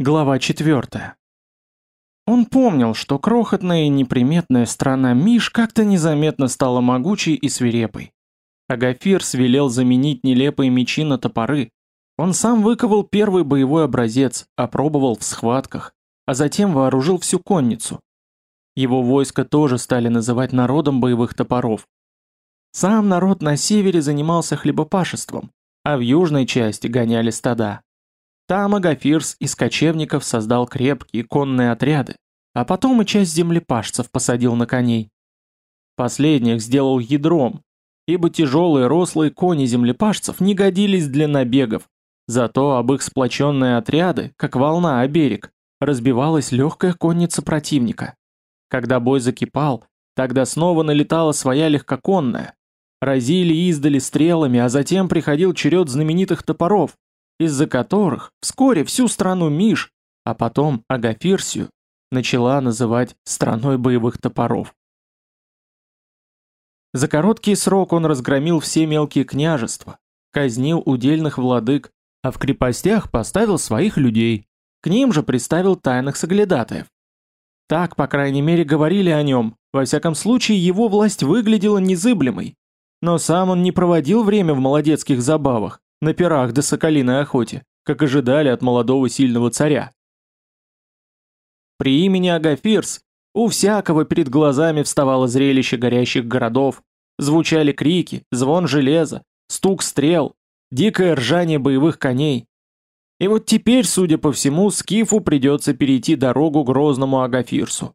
Глава 4. Он помнил, что крохотная и неприметная страна Миш как-то незаметно стала могучей и свирепой. Агафир свелел заменить нелепые мечи на топоры. Он сам выковал первый боевой образец, опробовал в схватках, а затем вооружил всю конницу. Его войско тоже стали называть народом боевых топоров. Сам народ на севере занимался хлебопашеством, а в южной части гоняли стада. Там Агафирс из кочевников создал крепкие конные отряды, а потом и часть землепашцев посадил на коней. Последних сделал ядром, ибо тяжелые рослые кони землепашцев не годились для набегов, зато об их сплоченные отряды, как волна о берег, разбивалась легкая конница противника. Когда бой закипал, тогда снова налетала своя легкоконная. Разили издали стрелами, а затем приходил черед знаменитых топоров, из-за которых вскоре всю страну Миш, а потом Агафирсию, начала называть страной боевых топоров. За короткий срок он разгромил все мелкие княжества, казнил удельных владык, а в крепостях поставил своих людей. К ним же приставил тайных соглядатаев. Так, по крайней мере, говорили о нем, во всяком случае его власть выглядела незыблемой. Но сам он не проводил время в молодецких забавах, на пирах да соколиной охоте, как ожидали от молодого сильного царя. При имени Агафирс у всякого перед глазами вставало зрелище горящих городов, звучали крики, звон железа, стук стрел, дикое ржание боевых коней. И вот теперь, судя по всему, Скифу придется перейти дорогу грозному Агафирсу.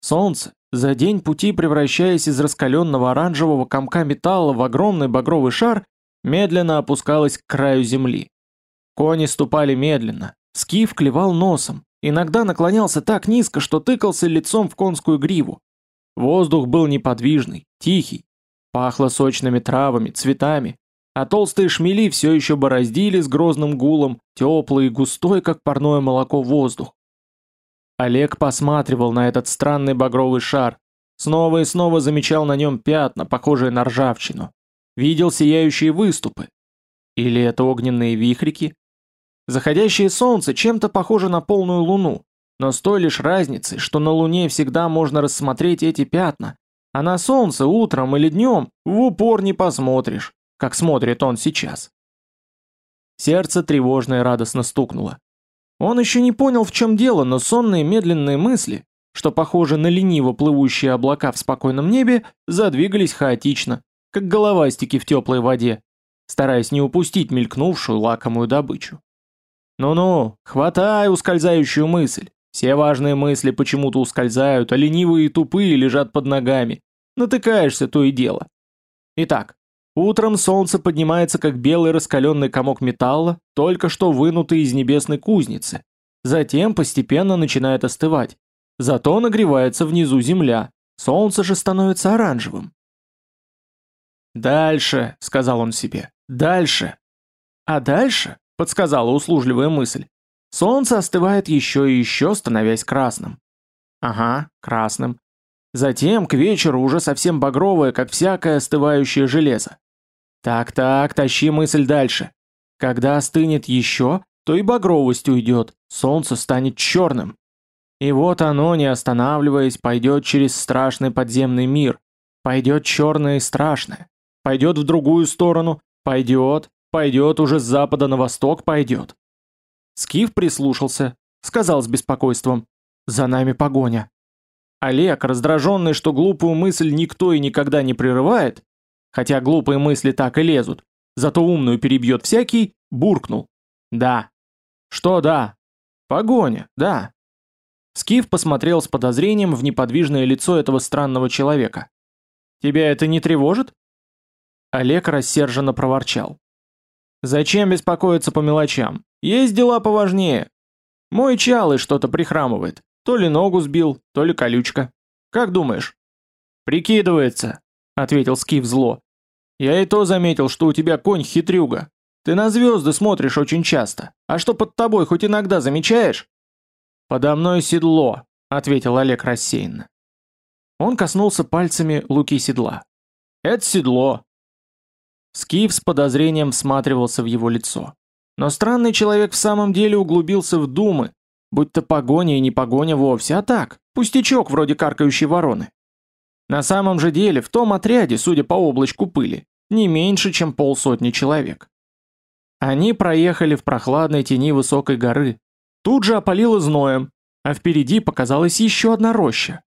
Солнце, за день пути превращаясь из раскаленного оранжевого комка металла в огромный багровый шар, медленно опускалась к краю земли. Кони ступали медленно, скиф клевал носом, иногда наклонялся так низко, что тыкался лицом в конскую гриву. Воздух был неподвижный, тихий, пахло сочными травами, цветами, а толстые шмели все еще бороздили с грозным гулом, теплый и густой, как парное молоко, воздух. Олег посматривал на этот странный багровый шар, снова и снова замечал на нем пятна, похожие на ржавчину. Видел сияющие выступы. Или это огненные вихрики? Заходящее солнце чем-то похоже на полную луну, но с той лишь разницей, что на луне всегда можно рассмотреть эти пятна, а на солнце утром или днем в упор не посмотришь, как смотрит он сейчас. Сердце тревожно и радостно стукнуло. Он еще не понял, в чем дело, но сонные медленные мысли, что похожи на лениво плывущие облака в спокойном небе, задвигались хаотично, как головастики в теплой воде, стараясь не упустить мелькнувшую лакомую добычу. Ну-ну, хватай ускользающую мысль. Все важные мысли почему-то ускользают, а ленивые и тупые лежат под ногами. Натыкаешься, то и дело. Итак, утром солнце поднимается как белый раскаленный комок металла, только что вынутый из небесной кузницы. Затем постепенно начинает остывать. Зато нагревается внизу земля. Солнце же становится оранжевым. «Дальше», — сказал он себе, — «дальше». А дальше, — подсказала услужливая мысль, — солнце остывает еще и еще, становясь красным. Ага, красным. Затем к вечеру уже совсем багровое, как всякое остывающее железо. Так-так, тащи мысль дальше. Когда остынет еще, то и багровость уйдет, солнце станет черным. И вот оно, не останавливаясь, пойдет через страшный подземный мир, пойдет черное и страшное, Пойдет в другую сторону, пойдет, пойдет уже с запада на восток пойдет. Скиф прислушался, сказал с беспокойством, «За нами погоня». Олег, раздраженный, что глупую мысль никто и никогда не прерывает, хотя глупые мысли так и лезут, зато умную перебьет всякий, буркнул. «Да». «Что да?» «Погоня, да». Скиф посмотрел с подозрением в неподвижное лицо этого странного человека. «Тебя это не тревожит?» Олег рассерженно проворчал. «Зачем беспокоиться по мелочам? Есть дела поважнее. Мой чалый что-то прихрамывает. То ли ногу сбил, то ли колючка. Как думаешь?» «Прикидывается», — ответил Скиф зло. «Я и то заметил, что у тебя конь хитрюга. Ты на звезды смотришь очень часто. А что под тобой хоть иногда замечаешь?» «Подо мной седло», — ответил Олег рассеянно. Он коснулся пальцами луки седла. «Это седло. Скиф с подозрением всматривался в его лицо. Но странный человек в самом деле углубился в думы, будь то погоня и не погоня вовсе, а так, пустячок вроде каркающей вороны. На самом же деле в том отряде, судя по облачку пыли, не меньше, чем полсотни человек. Они проехали в прохладной тени высокой горы. Тут же опалило зноем, а впереди показалась еще одна роща.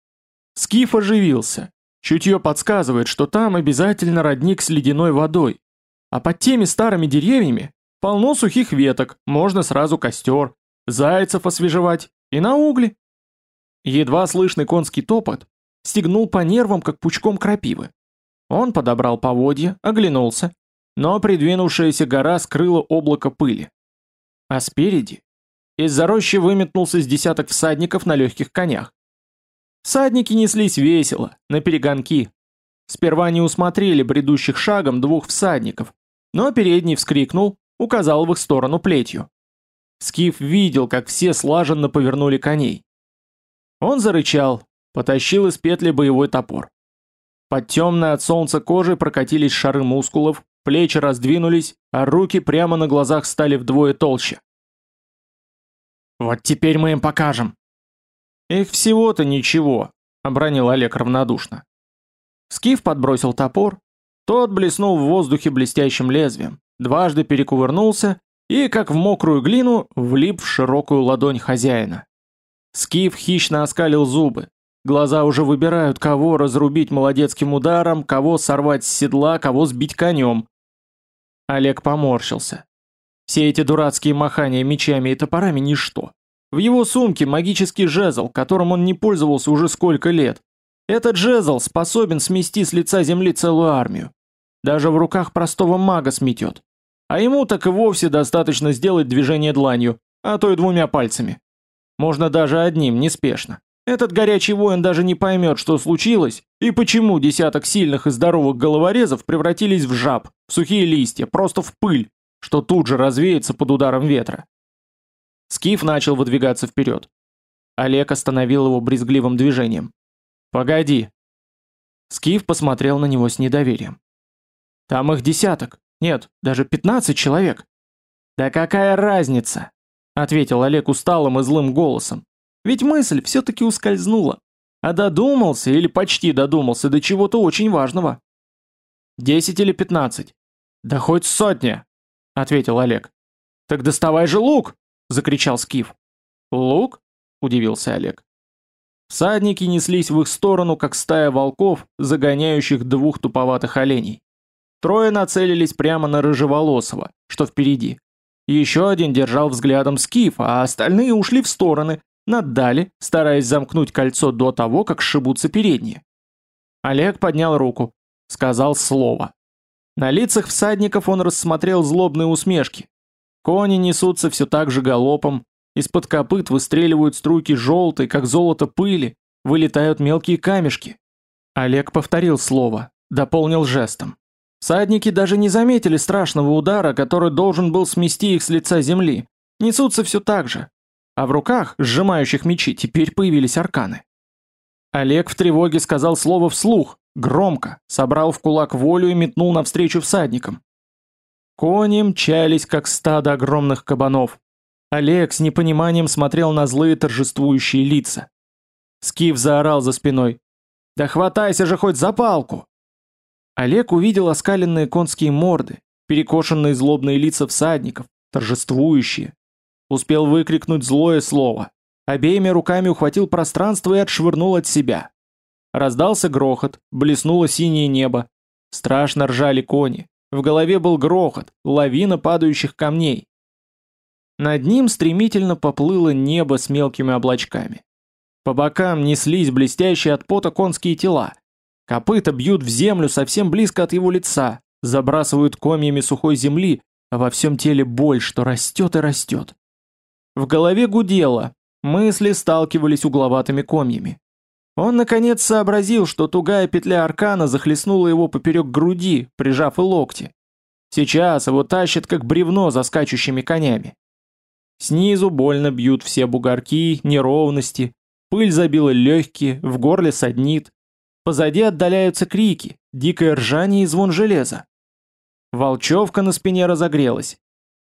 Скиф оживился. Чутье подсказывает, что там обязательно родник с ледяной водой. А под теми старыми деревьями полно сухих веток, можно сразу костер, зайцев освежевать и на угли. Едва слышный конский топот стегнул по нервам, как пучком крапивы. Он подобрал поводья, оглянулся, но придвинувшаяся гора скрыла облако пыли. А спереди из-за рощи выметнулся с десяток всадников на легких конях. Всадники неслись весело, на перегонки. Сперва не усмотрели бредущих шагом двух всадников, но передний вскрикнул, указал в их сторону плетью. Скиф видел, как все слаженно повернули коней. Он зарычал, потащил из петли боевой топор. Под темной от солнца кожей прокатились шары мускулов, плечи раздвинулись, а руки прямо на глазах стали вдвое толще. «Вот теперь мы им покажем!» «Их всего-то ничего», — обронил Олег равнодушно. Скиф подбросил топор, тот блеснул в воздухе блестящим лезвием, дважды перекувырнулся и, как в мокрую глину, влип в широкую ладонь хозяина. Скиф хищно оскалил зубы, Глаза уже выбирают, кого разрубить молодецким ударом, кого сорвать с седла, кого сбить конем. Олег поморщился. Все эти дурацкие махания мечами и топорами ничто. В его сумке магический жезл, которым он не пользовался уже сколько лет. Этот жезл способен смести с лица земли целую армию. Даже в руках простого мага сметет. А ему так и вовсе достаточно сделать движение дланью, а то и двумя пальцами. Можно даже одним, неспешно. Этот горячий воин даже не поймет, что случилось, и почему десяток сильных и здоровых головорезов превратились в жаб, в сухие листья, просто в пыль, что тут же развеется под ударом ветра. Скиф начал выдвигаться вперед. Олег остановил его брезгливым движением. «Погоди». Скиф посмотрел на него с недоверием. «Там их десяток, нет, даже пятнадцать человек». «Да какая разница?» — ответил Олег усталым и злым голосом. Ведь мысль все-таки ускользнула. А додумался или почти додумался до чего-то очень важного. «Десять или пятнадцать?» «Да хоть сотня!» — ответил Олег. «Так доставай же лук!» — закричал Скиф. «Лук?» — удивился Олег. Всадники неслись в их сторону, как стая волков, загоняющих двух туповатых оленей. Трое нацелились прямо на Рыжеволосого, что впереди. Еще один держал взглядом Скиф, а остальные ушли в стороны, наддали, стараясь замкнуть кольцо до того, как сшибутся передние. Олег поднял руку, сказал слово. На лицах всадников он рассмотрел злобные усмешки. Кони несутся все так же галопом, из-под копыт выстреливают струйки желтой, как золото пыли, вылетают мелкие камешки. Олег повторил слово, дополнил жестом. Всадники даже не заметили страшного удара, который должен был смести их с лица земли. Несутся все так же, а в руках, сжимающих мечи, теперь появились арканы. Олег в тревоге сказал слово вслух, громко, собрал в кулак волю и метнул навстречу всадникам. Кони мчались, как стадо огромных кабанов. Олег с непониманием смотрел на злые торжествующие лица. Скиф заорал за спиной. «Да хватайся же хоть за палку!» Олег увидел оскаленные конские морды, перекошенные злобные лица всадников, торжествующие, Успел выкрикнуть злое слово. Обеими руками ухватил пространство и отшвырнул от себя. Раздался грохот, блеснуло синее небо. Страшно ржали кони. В голове был грохот, лавина падающих камней. Над ним стремительно поплыло небо с мелкими облачками. По бокам неслись блестящие от пота конские тела. Копыта бьют в землю совсем близко от его лица, забрасывают комьями сухой земли, а во всем теле боль, что растет и растет. В голове гудело, мысли сталкивались угловатыми комьями. Он наконец сообразил, что тугая петля аркана захлестнула его поперек груди, прижав и локти. Сейчас его тащат как бревно за скачущими конями. Снизу больно бьют все бугорки, неровности, пыль забила легкие, в горле саднит. Позади отдаляются крики, дикое ржание и звон железа. Волчевка на спине разогрелась.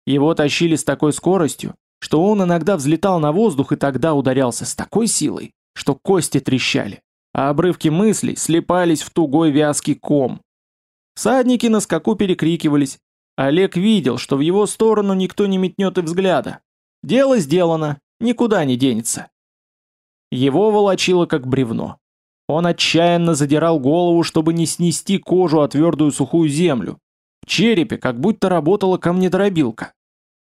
Его тащили с такой скоростью, что он иногда взлетал на воздух и тогда ударялся с такой силой, что кости трещали, а обрывки мыслей слепались в тугой вязкий ком. Всадники на скаку перекрикивались. Олег видел, что в его сторону никто не метнет и взгляда. Дело сделано, никуда не денется. Его волочило как бревно. Он отчаянно задирал голову, чтобы не снести кожу о твердую сухую землю. В черепе как будто работала камнедробилка.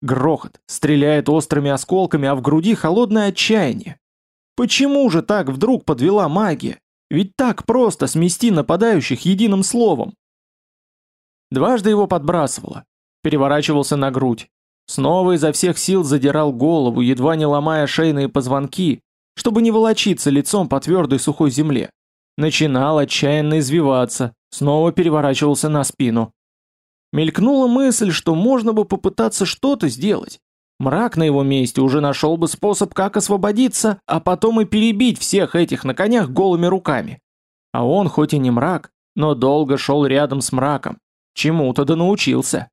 Грохот, стреляет острыми осколками, а в груди холодное отчаяние. Почему же так вдруг подвела магия? Ведь так просто смести нападающих единым словом. Дважды его подбрасывало. Переворачивался на грудь. Снова изо всех сил задирал голову, едва не ломая шейные позвонки, чтобы не волочиться лицом по твердой сухой земле. Начинал отчаянно извиваться, снова переворачивался на спину. Мелькнула мысль, что можно бы попытаться что-то сделать. Мрак на его месте уже нашел бы способ, как освободиться, а потом и перебить всех этих на конях голыми руками. А он хоть и не мрак, но долго шел рядом с мраком. Чему-то да научился.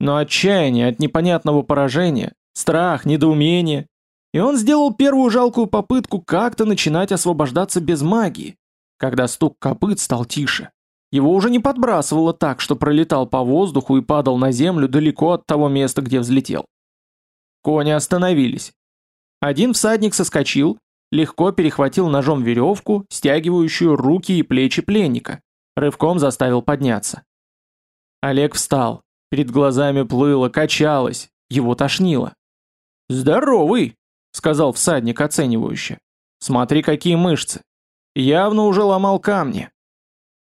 Но отчаяние от непонятного поражения, страх, недоумение, и он сделал первую жалкую попытку как-то начинать освобождаться без магии, когда стук копыт стал тише. Его уже не подбрасывало так, что пролетал по воздуху и падал на землю далеко от того места, где взлетел. Кони остановились. Один всадник соскочил, легко перехватил ножом веревку, стягивающую руки и плечи пленника, рывком заставил подняться. Олег встал, перед глазами плыло, качалось, его тошнило. «Здоровый!» — сказал всадник оценивающе. «Смотри, какие мышцы! Явно уже ломал камни!»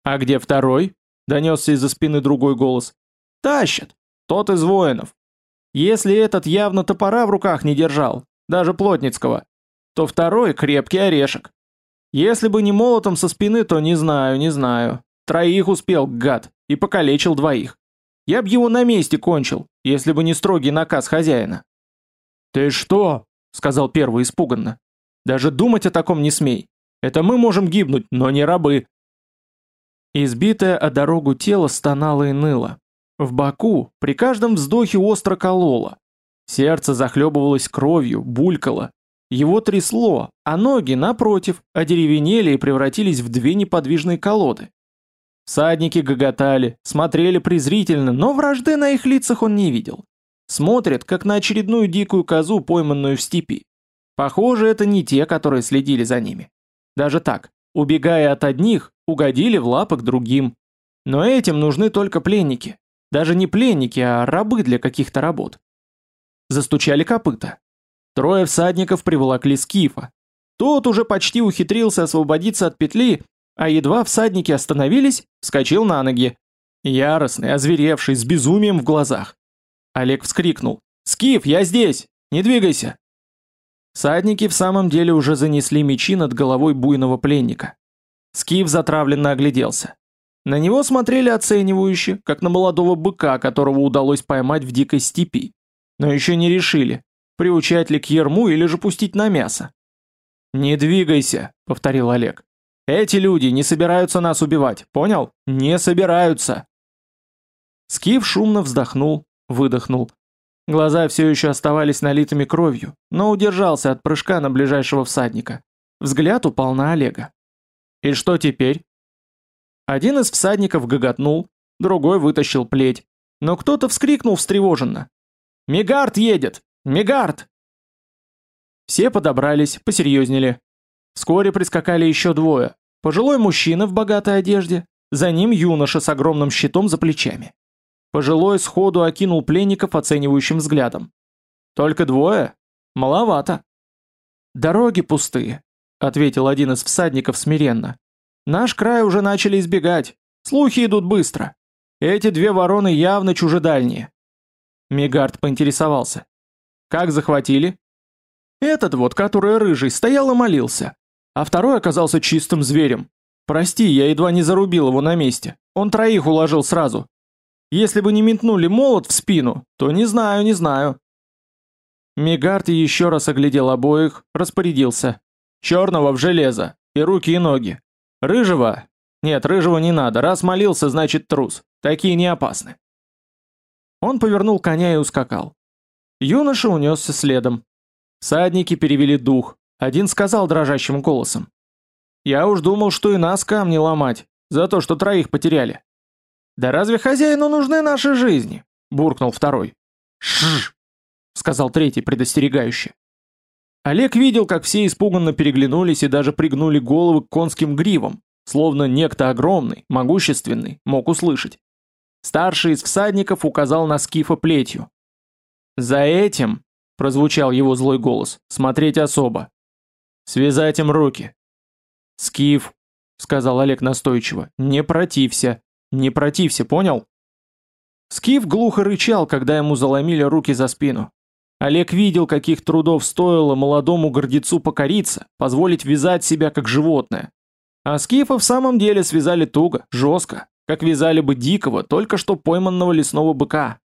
«А где второй?» — донесся из-за спины другой голос. «Тащат! Тот из воинов. Если этот явно топора в руках не держал, даже плотницкого, то второй — крепкий орешек. Если бы не молотом со спины, то не знаю, не знаю. Троих успел, гад, и покалечил двоих. Я б его на месте кончил, если бы не строгий наказ хозяина». «Ты что?» — сказал первый испуганно. «Даже думать о таком не смей. Это мы можем гибнуть, но не рабы». Избитое о дорогу тело стонало и ныло. В боку при каждом вздохе остро кололо. Сердце захлебывалось кровью, булькало. Его трясло, а ноги, напротив, одеревенели и превратились в две неподвижные колоды. Садники гоготали, смотрели презрительно, но вражды на их лицах он не видел. Смотрят, как на очередную дикую козу, пойманную в степи. Похоже, это не те, которые следили за ними. Даже так, убегая от одних, угодили в лапы к другим. Но этим нужны только пленники. Даже не пленники, а рабы для каких-то работ. Застучали копыта. Трое всадников приволокли скифа. Тот уже почти ухитрился освободиться от петли, а едва всадники остановились, вскочил на ноги. Яростный, озверевший, с безумием в глазах. Олег вскрикнул. «Скиф, я здесь! Не двигайся!» Садники в самом деле уже занесли мечи над головой буйного пленника. Скиф затравленно огляделся. На него смотрели оценивающе, как на молодого быка, которого удалось поймать в дикой степи. Но еще не решили, приучать ли к ерму или же пустить на мясо. «Не двигайся», — повторил Олег. «Эти люди не собираются нас убивать, понял? Не собираются!» Скиф шумно вздохнул, выдохнул. Глаза все еще оставались налитыми кровью, но удержался от прыжка на ближайшего всадника. Взгляд упал на Олега. «И что теперь?» Один из всадников гоготнул, другой вытащил плеть, но кто-то вскрикнул встревоженно. «Мегард едет! Мегард!» Все подобрались, посерьезнели. Вскоре прискакали еще двое. Пожилой мужчина в богатой одежде, за ним юноша с огромным щитом за плечами. Пожилой сходу окинул пленников оценивающим взглядом. «Только двое? Маловато». «Дороги пустые», — ответил один из всадников смиренно. «Наш край уже начали избегать. Слухи идут быстро. Эти две вороны явно чужедальние». Мегард поинтересовался. «Как захватили?» «Этот вот, который рыжий, стоял и молился. А второй оказался чистым зверем. Прости, я едва не зарубил его на месте. Он троих уложил сразу. Если бы не метнули молот в спину, то не знаю, не знаю. Мигард еще раз оглядел обоих, распорядился. Черного в железо, и руки, и ноги. Рыжего? Нет, рыжего не надо, раз молился, значит трус. Такие не опасны. Он повернул коня и ускакал. Юноша унесся следом. Садники перевели дух. Один сказал дрожащим голосом. «Я уж думал, что и нас камни ломать, за то, что троих потеряли». «Да разве хозяину нужны наши жизни?» – буркнул второй. «Шш!» – сказал третий предостерегающе. Олег видел, как все испуганно переглянулись и даже пригнули головы к конским гривам, словно некто огромный, могущественный, мог услышать. Старший из всадников указал на скифа плетью. «За этим», — прозвучал его злой голос, — «смотреть особо. Связать им руки». «Скиф», — сказал Олег настойчиво, — «не протився, не протився, понял?» Скиф глухо рычал, когда ему заломили руки за спину. Олег видел, каких трудов стоило молодому гордецу покориться, позволить вязать себя как животное. А скифа в самом деле связали туго, жестко, как вязали бы дикого, только что пойманного лесного быка.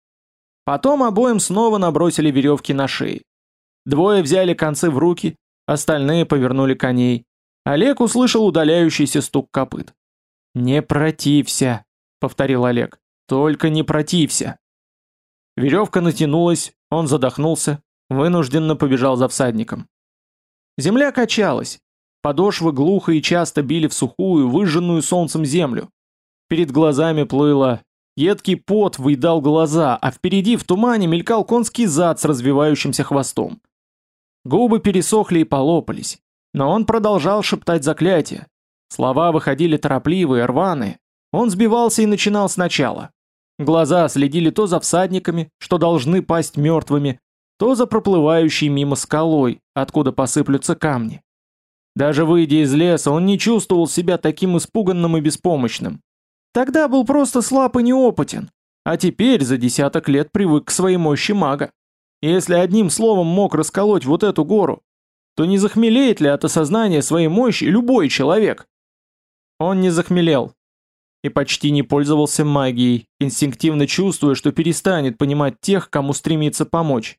Потом обоим снова набросили веревки на шеи. Двое взяли концы в руки, остальные повернули коней. Олег услышал удаляющийся стук копыт. «Не протився», — повторил Олег, — «только не протився». Веревка натянулась, он задохнулся, вынужденно побежал за всадником. Земля качалась, подошвы глухо и часто били в сухую, выжженную солнцем землю. Перед глазами плыло, едкий пот выедал глаза, а впереди в тумане мелькал конский зад с развивающимся хвостом. Губы пересохли и полопались, но он продолжал шептать заклятия. Слова выходили торопливые, рваные. Он сбивался и начинал сначала. Глаза следили то за всадниками, что должны пасть мертвыми, то за проплывающей мимо скалой, откуда посыплются камни. Даже выйдя из леса, он не чувствовал себя таким испуганным и беспомощным. Тогда был просто слаб и неопытен, а теперь за десяток лет привык к своей мощи мага. Если одним словом мог расколоть вот эту гору, то не захмелеет ли от осознания своей мощи любой человек? Он не захмелел, и почти не пользовался магией, инстинктивно чувствуя, что перестанет понимать тех, кому стремится помочь.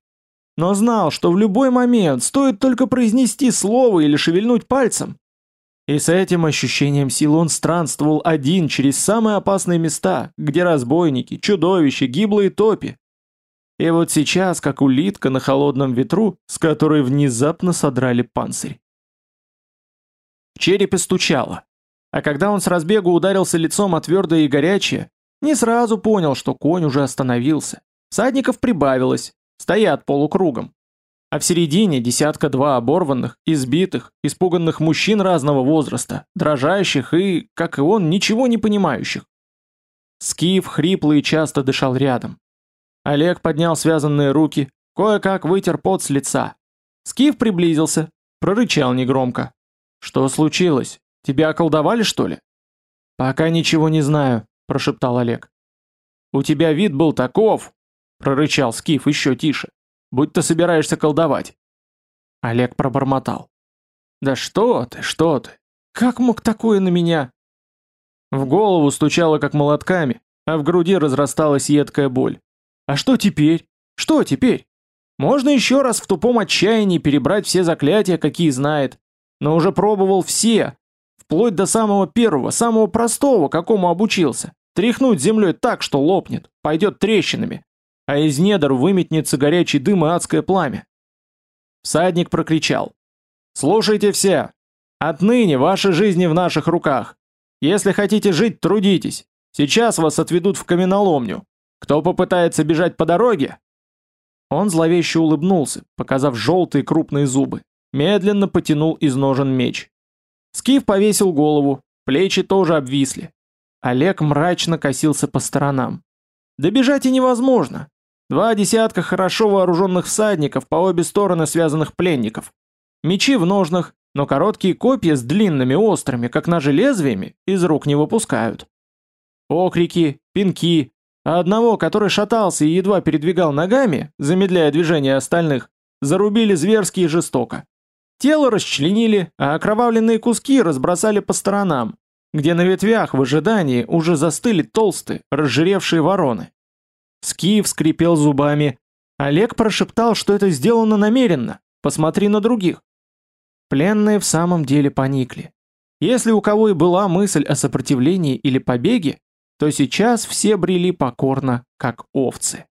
Но знал, что в любой момент стоит только произнести слово или шевельнуть пальцем. И с этим ощущением сил он странствовал один через самые опасные места, где разбойники, чудовища, гиблые топи. И вот сейчас, как улитка на холодном ветру, с которой внезапно содрали панцирь. В черепе стучало. А когда он с разбегу ударился лицом о твердое и горячее, не сразу понял, что конь уже остановился. Садников прибавилось, стоят полукругом. А в середине десятка-два оборванных, избитых, испуганных мужчин разного возраста, дрожащих и, как и он, ничего не понимающих. Скиф хрипло и часто дышал рядом. Олег поднял связанные руки, кое-как вытер пот с лица. Скиф приблизился, прорычал негромко. «Что случилось? Тебя околдовали, что ли? Пока ничего не знаю, прошептал Олег. У тебя вид был таков, прорычал Скиф еще тише. Будь ты собираешься колдовать. Олег пробормотал. Да что ты, что ты? Как мог такое на меня? В голову стучало как молотками, а в груди разрасталась едкая боль. А что теперь? Что теперь? Можно еще раз в тупом отчаянии перебрать все заклятия, какие знает, но уже пробовал все, вплоть до самого первого, самого простого, какому обучился. Тряхнуть землей так, что лопнет, пойдет трещинами, а из недр выметнется горячий дым и адское пламя. Всадник прокричал. «Слушайте все! Отныне ваши жизни в наших руках. Если хотите жить, трудитесь. Сейчас вас отведут в каменоломню. Кто попытается бежать по дороге?» Он зловеще улыбнулся, показав желтые крупные зубы. Медленно потянул из ножен меч. Скиф повесил голову, плечи тоже обвисли. Олег мрачно косился по сторонам. Добежать и невозможно. Два десятка хорошо вооруженных всадников по обе стороны связанных пленников. Мечи в ножнах, но короткие копья с длинными острыми, как ножи лезвиями, из рук не выпускают. Окрики, пинки, а одного, который шатался и едва передвигал ногами, замедляя движение остальных, зарубили зверски и жестоко. Тело расчленили, а окровавленные куски разбросали по сторонам, где на ветвях в ожидании уже застыли толстые, разжиревшие вороны. Скиф скрипел зубами. Олег прошептал, что это сделано намеренно. Посмотри на других. Пленные в самом деле поникли. Если у кого и была мысль о сопротивлении или побеге, то сейчас все брели покорно, как овцы.